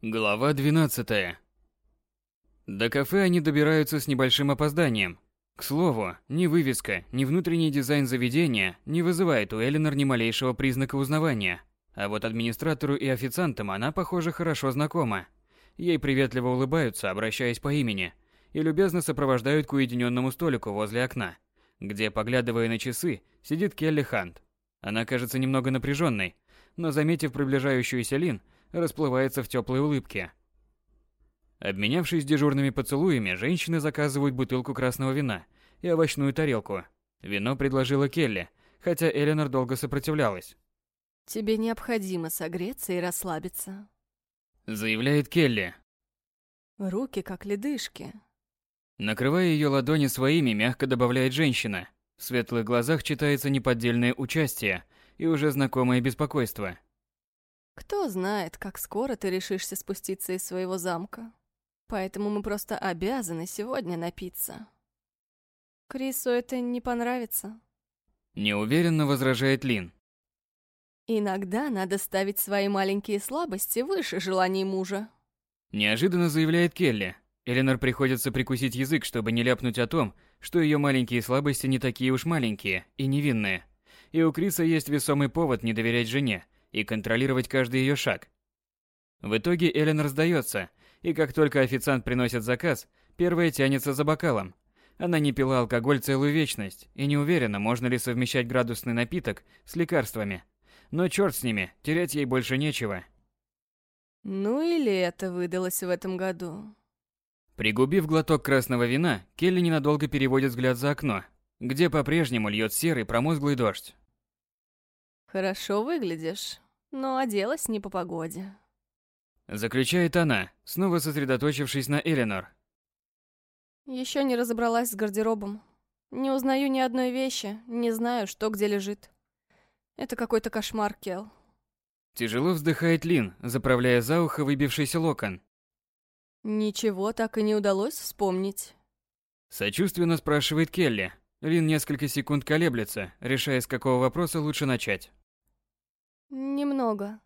Глава 12. До кафе они добираются с небольшим опозданием. К слову, ни вывеска, ни внутренний дизайн заведения не вызывает у Эленор ни малейшего признака узнавания. А вот администратору и официантам она, похоже, хорошо знакома. Ей приветливо улыбаются, обращаясь по имени, и любезно сопровождают к уединенному столику возле окна, где, поглядывая на часы, сидит Келли Хант. Она кажется немного напряженной, но, заметив приближающуюся Лин, расплывается в теплой улыбке. Обменявшись дежурными поцелуями, женщины заказывают бутылку красного вина и овощную тарелку. Вино предложила Келли, хотя Эленор долго сопротивлялась. «Тебе необходимо согреться и расслабиться», — заявляет Келли. «Руки как ледышки». Накрывая ее ладони своими, мягко добавляет женщина. В светлых глазах читается неподдельное участие и уже знакомое беспокойство. Кто знает, как скоро ты решишься спуститься из своего замка. Поэтому мы просто обязаны сегодня напиться. Крису это не понравится. Неуверенно возражает Лин. Иногда надо ставить свои маленькие слабости выше желаний мужа. Неожиданно заявляет Келли. Эленор приходится прикусить язык, чтобы не ляпнуть о том, что ее маленькие слабости не такие уж маленькие и невинные. И у Криса есть весомый повод не доверять жене, и контролировать каждый ее шаг. В итоге Эллен раздается, и как только официант приносит заказ, первая тянется за бокалом. Она не пила алкоголь целую вечность и не уверена, можно ли совмещать градусный напиток с лекарствами. Но черт с ними, терять ей больше нечего. Ну или это выдалось в этом году. Пригубив глоток красного вина, Келли ненадолго переводит взгляд за окно, где по-прежнему льет серый промозглый дождь. Хорошо выглядишь, но оделась не по погоде. Заключает она, снова сосредоточившись на Эленор. Еще не разобралась с гардеробом. Не узнаю ни одной вещи, не знаю, что где лежит. Это какой-то кошмар, Кел. Тяжело вздыхает Лин, заправляя за ухо выбившийся локон. Ничего так и не удалось вспомнить. Сочувственно спрашивает Келли. Лин несколько секунд колеблется, решая, с какого вопроса лучше начать. Немного.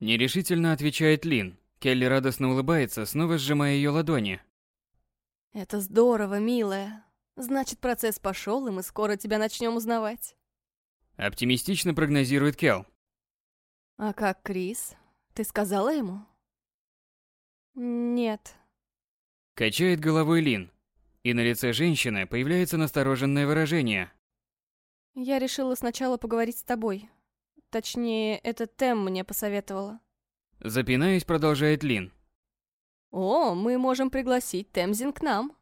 Нерешительно отвечает Лин. Келли радостно улыбается, снова сжимая ее ладони. Это здорово, милая. Значит, процесс пошел, и мы скоро тебя начнем узнавать. Оптимистично прогнозирует Кел. А как Крис? Ты сказала ему? Нет. Качает головой Лин. И на лице женщины появляется настороженное выражение. Я решила сначала поговорить с тобой. Точнее, это Тем мне посоветовала. Запинаясь, продолжает Лин. О, мы можем пригласить Темзин к нам.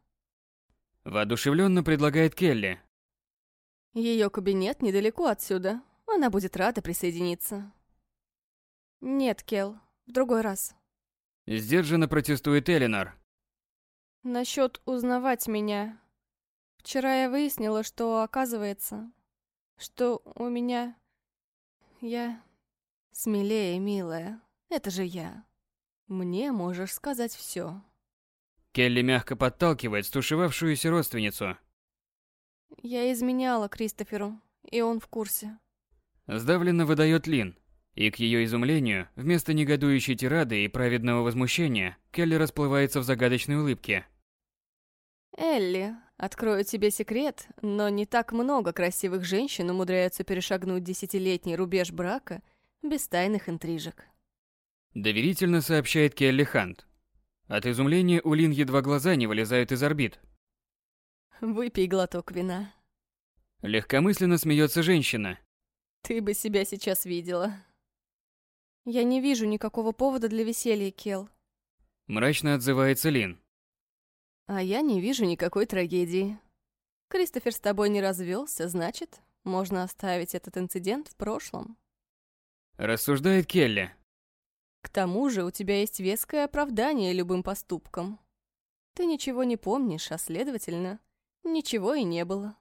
Воодушевленно предлагает Келли. Ее кабинет недалеко отсюда. Она будет рада присоединиться. Нет, Кел, в другой раз. Сдержанно протестует Элинор. Насчет узнавать меня. Вчера я выяснила, что, оказывается, что у меня я... Смелее, милая. Это же я. Мне можешь сказать все. Келли мягко подталкивает стушевавшуюся родственницу. Я изменяла Кристоферу, и он в курсе. Сдавленно выдает Лин. И к ее изумлению, вместо негодующей тирады и праведного возмущения, Келли расплывается в загадочной улыбке. Элли, Открою тебе секрет, но не так много красивых женщин умудряются перешагнуть десятилетний рубеж брака без тайных интрижек. Доверительно сообщает Келли Хант. От изумления у Лин едва глаза не вылезают из орбит. Выпей глоток вина. Легкомысленно смеется женщина. Ты бы себя сейчас видела. Я не вижу никакого повода для веселья, Кел. Мрачно отзывается Лин. А я не вижу никакой трагедии. Кристофер с тобой не развелся, значит, можно оставить этот инцидент в прошлом. Рассуждает Келли. К тому же у тебя есть веское оправдание любым поступкам. Ты ничего не помнишь, а следовательно, ничего и не было.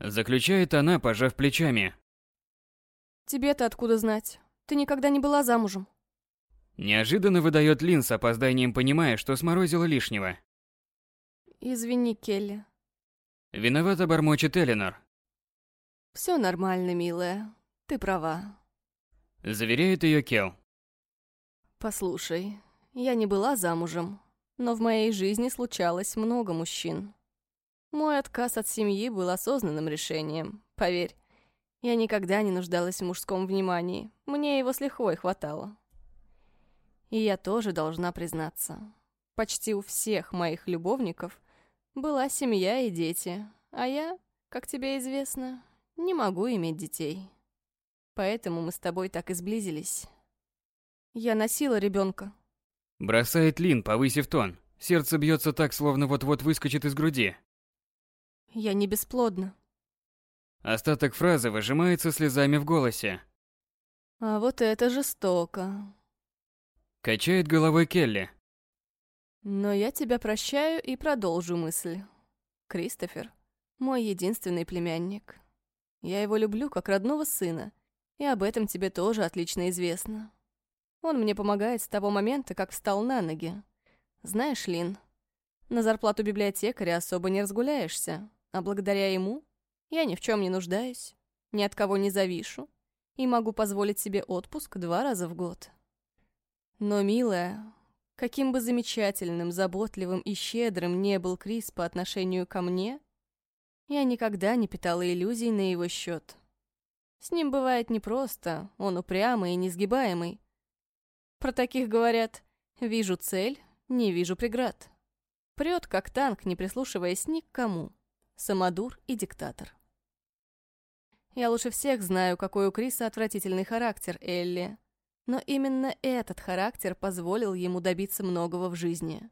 Заключает она, пожав плечами. Тебе-то откуда знать? Ты никогда не была замужем. Неожиданно выдает Лин с опозданием, понимая, что сморозила лишнего. Извини, Келли. Виновато бормочет Элинор. Все нормально, милая. Ты права. Заверяет ее Кел. Послушай, Я не была замужем, но в моей жизни случалось много мужчин. Мой отказ от семьи был осознанным решением, поверь. Я никогда не нуждалась в мужском внимании, мне его с лихвой хватало. И я тоже должна признаться. Почти у всех моих любовников была семья и дети, а я, как тебе известно, не могу иметь детей. Поэтому мы с тобой так и сблизились. Я носила ребенка. Бросает Лин, повысив тон. Сердце бьется так, словно вот-вот выскочит из груди. Я не бесплодна. Остаток фразы выжимается слезами в голосе. А вот это жестоко. Качает головой Келли. Но я тебя прощаю и продолжу мысль. Кристофер — мой единственный племянник. Я его люблю как родного сына, и об этом тебе тоже отлично известно. Он мне помогает с того момента, как встал на ноги. Знаешь, Лин, на зарплату библиотекаря особо не разгуляешься, а благодаря ему я ни в чем не нуждаюсь, ни от кого не завишу и могу позволить себе отпуск два раза в год. Но, милая, каким бы замечательным, заботливым и щедрым не был Крис по отношению ко мне, я никогда не питала иллюзий на его счет. С ним бывает непросто, он упрямый и несгибаемый. Про таких говорят «вижу цель, не вижу преград». Прет, как танк, не прислушиваясь ни к кому. Самодур и диктатор. Я лучше всех знаю, какой у Криса отвратительный характер, Элли. Но именно этот характер позволил ему добиться многого в жизни.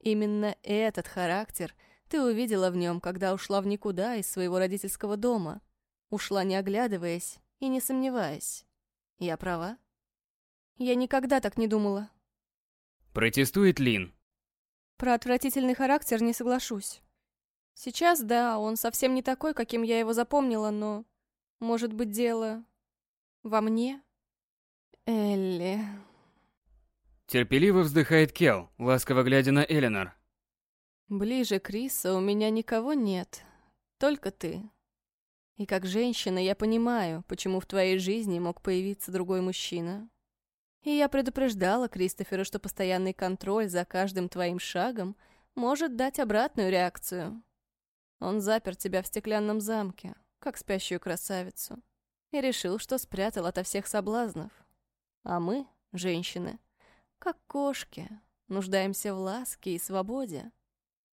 Именно этот характер ты увидела в нем, когда ушла в никуда из своего родительского дома. Ушла не оглядываясь и не сомневаясь. Я права? Я никогда так не думала. Протестует Лин. Про отвратительный характер не соглашусь. Сейчас, да, он совсем не такой, каким я его запомнила, но... Может быть, дело... во мне? Элли... Терпеливо вздыхает Кел, ласково глядя на Эленор. Ближе Криса у меня никого нет, только ты. И как женщина я понимаю, почему в твоей жизни мог появиться другой мужчина. И я предупреждала Кристофера, что постоянный контроль за каждым твоим шагом может дать обратную реакцию. Он запер тебя в стеклянном замке, как спящую красавицу, и решил, что спрятал ото всех соблазнов. А мы, женщины, как кошки, нуждаемся в ласке и свободе.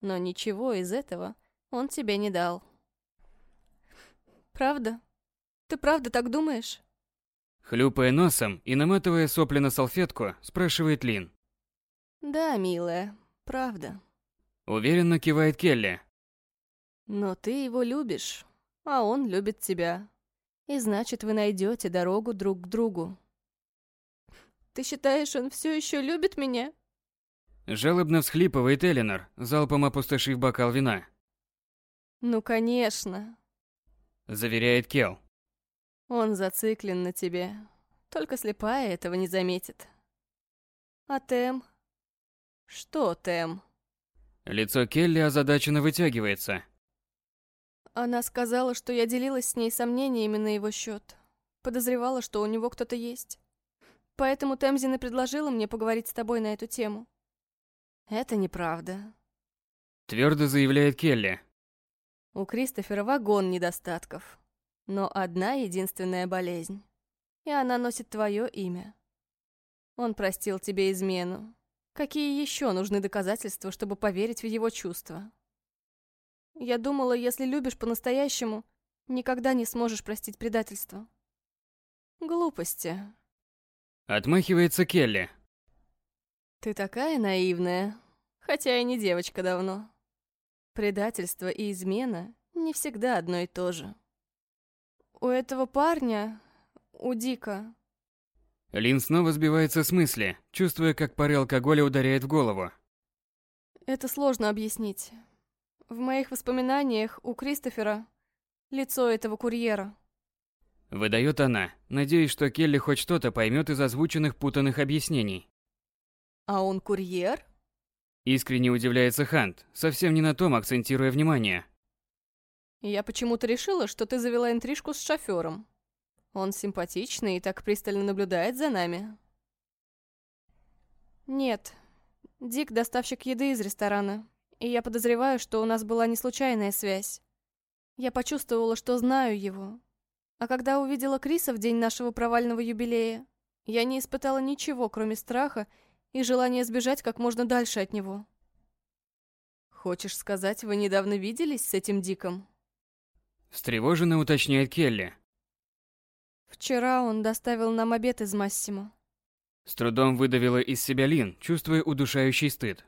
Но ничего из этого он тебе не дал. Правда? Ты правда так думаешь? Хлюпая носом и наматывая сопли на салфетку, спрашивает Лин. Да, милая, правда. Уверенно кивает Келли. Но ты его любишь, а он любит тебя. И значит, вы найдете дорогу друг к другу. Ты считаешь, он все еще любит меня? Жалобно всхлипывает Эленор, залпом опустошив бокал вина. Ну, конечно. Заверяет Кел. Он зациклен на тебе. Только слепая этого не заметит. А Тем? Что Тем? Лицо Келли озадаченно вытягивается. Она сказала, что я делилась с ней сомнениями на его счет. Подозревала, что у него кто-то есть. Поэтому Темзин и предложила мне поговорить с тобой на эту тему. Это неправда. Твердо заявляет Келли. У Кристофера вагон недостатков но одна единственная болезнь. И она носит твое имя. Он простил тебе измену. Какие еще нужны доказательства, чтобы поверить в его чувства? Я думала, если любишь по-настоящему, никогда не сможешь простить предательство. Глупости. Отмахивается Келли. Ты такая наивная, хотя и не девочка давно. Предательство и измена не всегда одно и то же. У этого парня, у Дика. Лин снова сбивается с мысли, чувствуя, как пары алкоголя ударяет в голову. Это сложно объяснить. В моих воспоминаниях у Кристофера лицо этого курьера. Выдает она, надеясь, что Келли хоть что-то поймет из озвученных путанных объяснений. А он курьер? Искренне удивляется Хант, совсем не на том акцентируя внимание. Я почему-то решила, что ты завела интрижку с шофёром. Он симпатичный и так пристально наблюдает за нами. Нет, Дик – доставщик еды из ресторана, и я подозреваю, что у нас была не случайная связь. Я почувствовала, что знаю его. А когда увидела Криса в день нашего провального юбилея, я не испытала ничего, кроме страха и желания сбежать как можно дальше от него. Хочешь сказать, вы недавно виделись с этим Диком? Встревоженно уточняет Келли. Вчера он доставил нам обед из Массимо. С трудом выдавила из себя Лин, чувствуя удушающий стыд.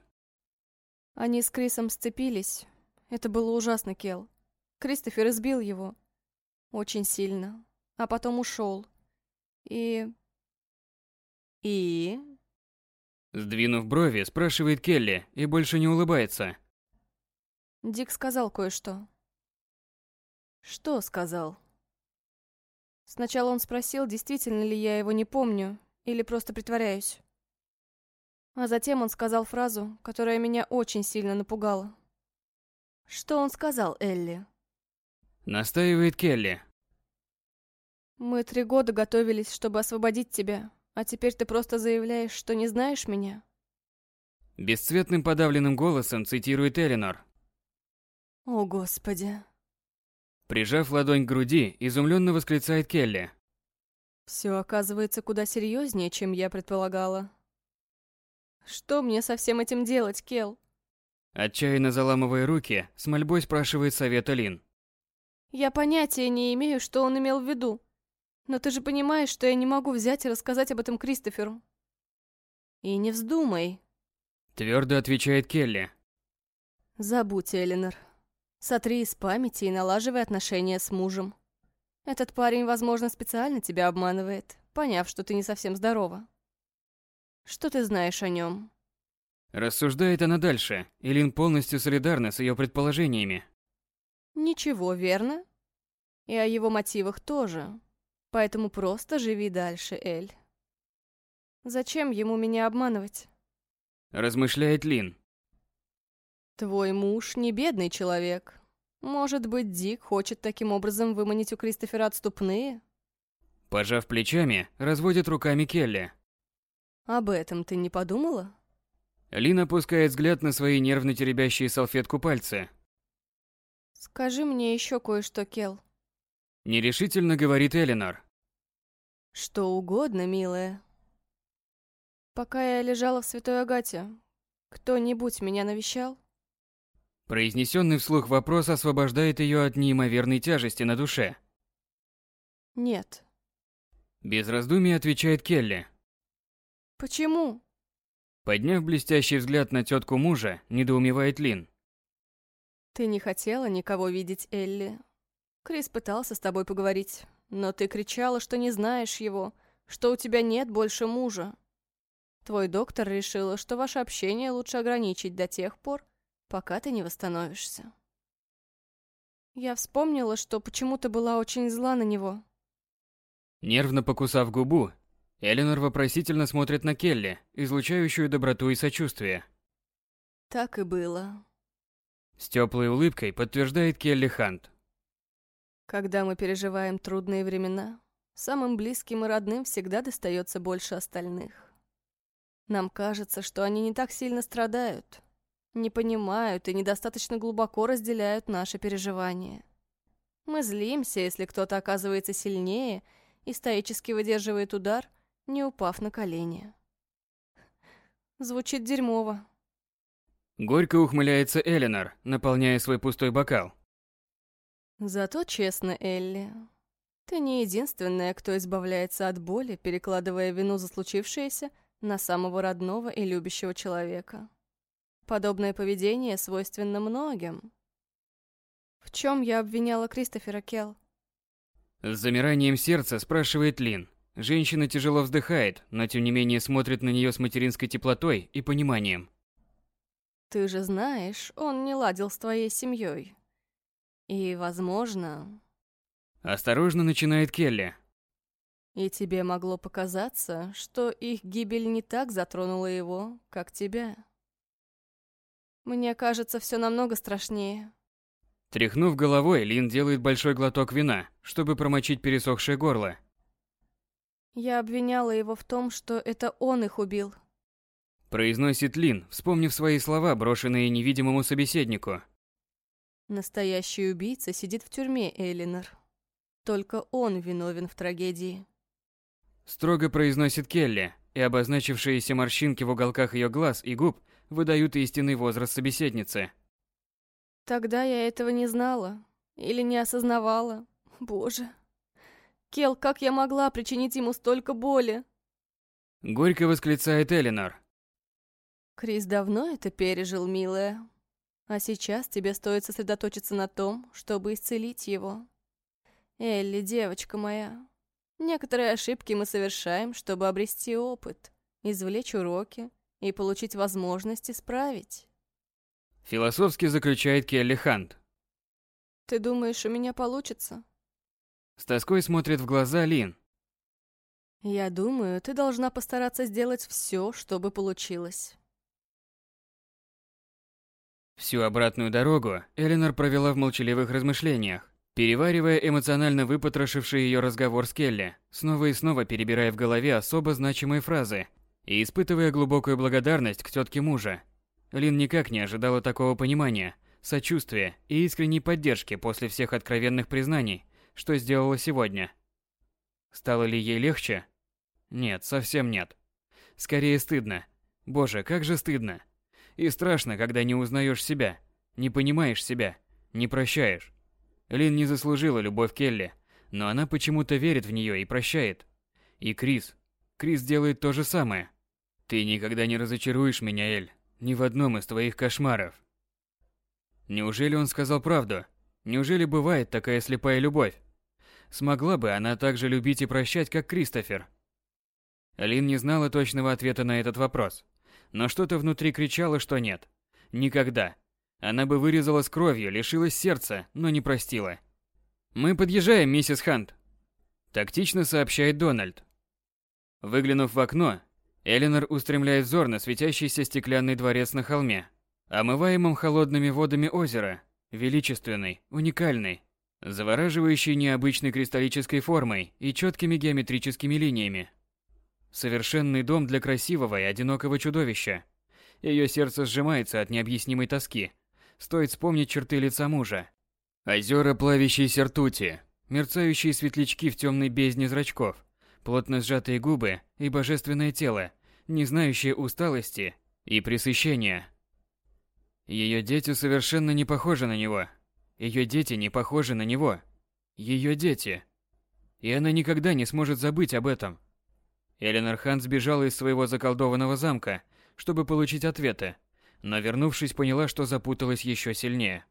Они с Крисом сцепились. Это было ужасно, Кел. Кристофер избил его. Очень сильно. А потом ушел. И... И... Сдвинув брови, спрашивает Келли и больше не улыбается. Дик сказал кое-что. Что сказал? Сначала он спросил, действительно ли я его не помню, или просто притворяюсь. А затем он сказал фразу, которая меня очень сильно напугала. Что он сказал, Элли? Настаивает Келли. Мы три года готовились, чтобы освободить тебя, а теперь ты просто заявляешь, что не знаешь меня? Бесцветным подавленным голосом цитирует Элинор. О, Господи. Прижав ладонь к груди, изумленно восклицает Келли. Все оказывается куда серьезнее, чем я предполагала. Что мне со всем этим делать, Кел? Отчаянно заламывая руки, с мольбой спрашивает совета Лин. Я понятия не имею, что он имел в виду. Но ты же понимаешь, что я не могу взять и рассказать об этом Кристоферу. И не вздумай. Твердо отвечает Келли. Забудь, Элинор. Сотри из памяти и налаживай отношения с мужем. Этот парень, возможно, специально тебя обманывает, поняв, что ты не совсем здорова. Что ты знаешь о нем? Рассуждает она дальше, и Лин полностью солидарна с ее предположениями. Ничего, верно? И о его мотивах тоже. Поэтому просто живи дальше, Эль. Зачем ему меня обманывать? Размышляет Лин. Твой муж не бедный человек. Может быть, Дик хочет таким образом выманить у Кристофера отступные? Пожав плечами, разводит руками Келли. Об этом ты не подумала? Лин опускает взгляд на свои нервно теребящие салфетку пальцы. Скажи мне еще кое-что, Кел. Нерешительно говорит Элинор. Что угодно, милая. Пока я лежала в Святой Агате, кто-нибудь меня навещал? Произнесенный вслух вопрос освобождает ее от неимоверной тяжести на душе. Нет. Без раздумий отвечает Келли. Почему? Подняв блестящий взгляд на тетку мужа, недоумевает Лин. Ты не хотела никого видеть, Элли. Крис пытался с тобой поговорить, но ты кричала, что не знаешь его, что у тебя нет больше мужа. Твой доктор решила, что ваше общение лучше ограничить до тех пор, пока ты не восстановишься. Я вспомнила, что почему-то была очень зла на него. Нервно покусав губу, Эленор вопросительно смотрит на Келли, излучающую доброту и сочувствие. Так и было. С теплой улыбкой подтверждает Келли Хант. Когда мы переживаем трудные времена, самым близким и родным всегда достается больше остальных. Нам кажется, что они не так сильно страдают, не понимают и недостаточно глубоко разделяют наши переживания. Мы злимся, если кто-то оказывается сильнее и стоически выдерживает удар, не упав на колени. Звучит дерьмово. Горько ухмыляется Эленор, наполняя свой пустой бокал. Зато честно, Элли, ты не единственная, кто избавляется от боли, перекладывая вину за случившееся на самого родного и любящего человека. Подобное поведение свойственно многим. В чем я обвиняла Кристофера Келл? С замиранием сердца спрашивает Лин. Женщина тяжело вздыхает, но тем не менее смотрит на нее с материнской теплотой и пониманием. Ты же знаешь, он не ладил с твоей семьей. И, возможно... Осторожно начинает Келли. И тебе могло показаться, что их гибель не так затронула его, как тебя. Мне кажется, все намного страшнее. Тряхнув головой, Лин делает большой глоток вина, чтобы промочить пересохшее горло. Я обвиняла его в том, что это он их убил. Произносит Лин, вспомнив свои слова, брошенные невидимому собеседнику. Настоящий убийца сидит в тюрьме, Элинор. Только он виновен в трагедии. Строго произносит Келли, и обозначившиеся морщинки в уголках ее глаз и губ выдают истинный возраст собеседницы. Тогда я этого не знала. Или не осознавала. Боже. Кел, как я могла причинить ему столько боли? Горько восклицает Элинор. Крис давно это пережил, милая. А сейчас тебе стоит сосредоточиться на том, чтобы исцелить его. Элли, девочка моя, некоторые ошибки мы совершаем, чтобы обрести опыт, извлечь уроки и получить возможность исправить. Философски заключает Келли Хант. Ты думаешь, у меня получится? С тоской смотрит в глаза Лин. Я думаю, ты должна постараться сделать все, чтобы получилось. Всю обратную дорогу Эленор провела в молчаливых размышлениях, переваривая эмоционально выпотрошивший ее разговор с Келли, снова и снова перебирая в голове особо значимые фразы и испытывая глубокую благодарность к тетке мужа. Лин никак не ожидала такого понимания, сочувствия и искренней поддержки после всех откровенных признаний, что сделала сегодня. Стало ли ей легче? Нет, совсем нет. Скорее стыдно. Боже, как же стыдно. И страшно, когда не узнаешь себя, не понимаешь себя, не прощаешь. Лин не заслужила любовь Келли, но она почему-то верит в нее и прощает. И Крис. Крис делает то же самое. Ты никогда не разочаруешь меня, Эль, ни в одном из твоих кошмаров. Неужели он сказал правду? Неужели бывает такая слепая любовь? Смогла бы она так же любить и прощать, как Кристофер? Лин не знала точного ответа на этот вопрос но что-то внутри кричало, что нет. Никогда. Она бы вырезала с кровью, лишилась сердца, но не простила. «Мы подъезжаем, миссис Хант», – тактично сообщает Дональд. Выглянув в окно, Эленор устремляет взор на светящийся стеклянный дворец на холме, омываемом холодными водами озера, величественный, уникальный, завораживающий необычной кристаллической формой и четкими геометрическими линиями. Совершенный дом для красивого и одинокого чудовища. Ее сердце сжимается от необъяснимой тоски. Стоит вспомнить черты лица мужа. Озера плавящейся ртути, мерцающие светлячки в темной бездне зрачков, плотно сжатые губы и божественное тело, не знающее усталости и пресыщения. Ее дети совершенно не похожи на него. Ее дети не похожи на него. Ее дети. И она никогда не сможет забыть об этом. Эленор Хан сбежала из своего заколдованного замка, чтобы получить ответы, но вернувшись, поняла, что запуталась еще сильнее.